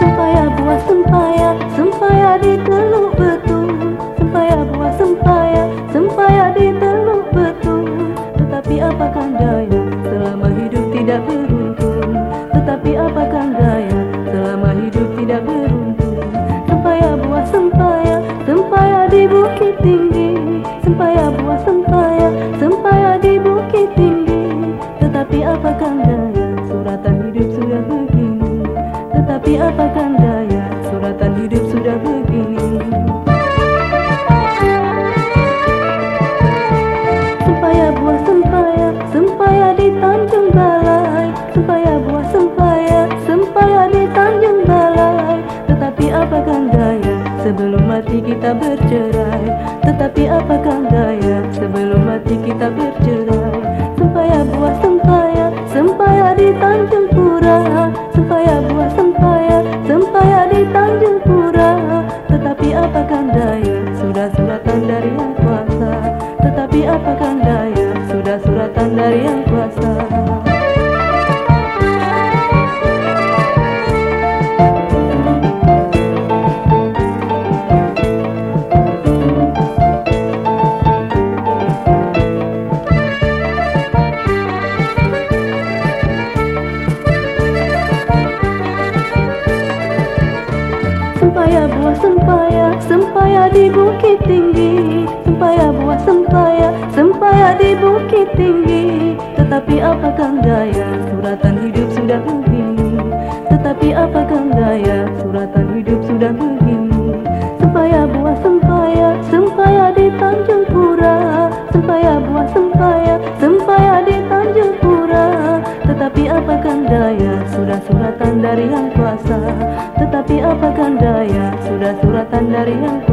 Sempaya buah sempaya, di teluk betul. Sempaya buah sempaya, Tetapi apakan daya suratan hidup sudah begini? Sempaya buah sempaya, sempaya di Tanjung Balai. Sempaya buah sempaya, sempaya di Tanjung Balai. Tetapi apakan daya sebelum mati kita bercerai? Tetapi apakan daya sebelum mati kita bercerai? Sempaya buah sempaya, sempaya di Tanjung Pura. Sempaya buah Tetapi apakan daya buah sempaya, sempaya di bukit tinggi. Sempaya buah sempaya, sempaya di bukit tinggi. Tetapi apakan daya, suratan hidup sudah begini Tetapi apakan daya, suratan hidup sudah begini daya, sudah suratan dari yang kuasa. Tetapi apakan daya, sudah suratan dari yang kuasa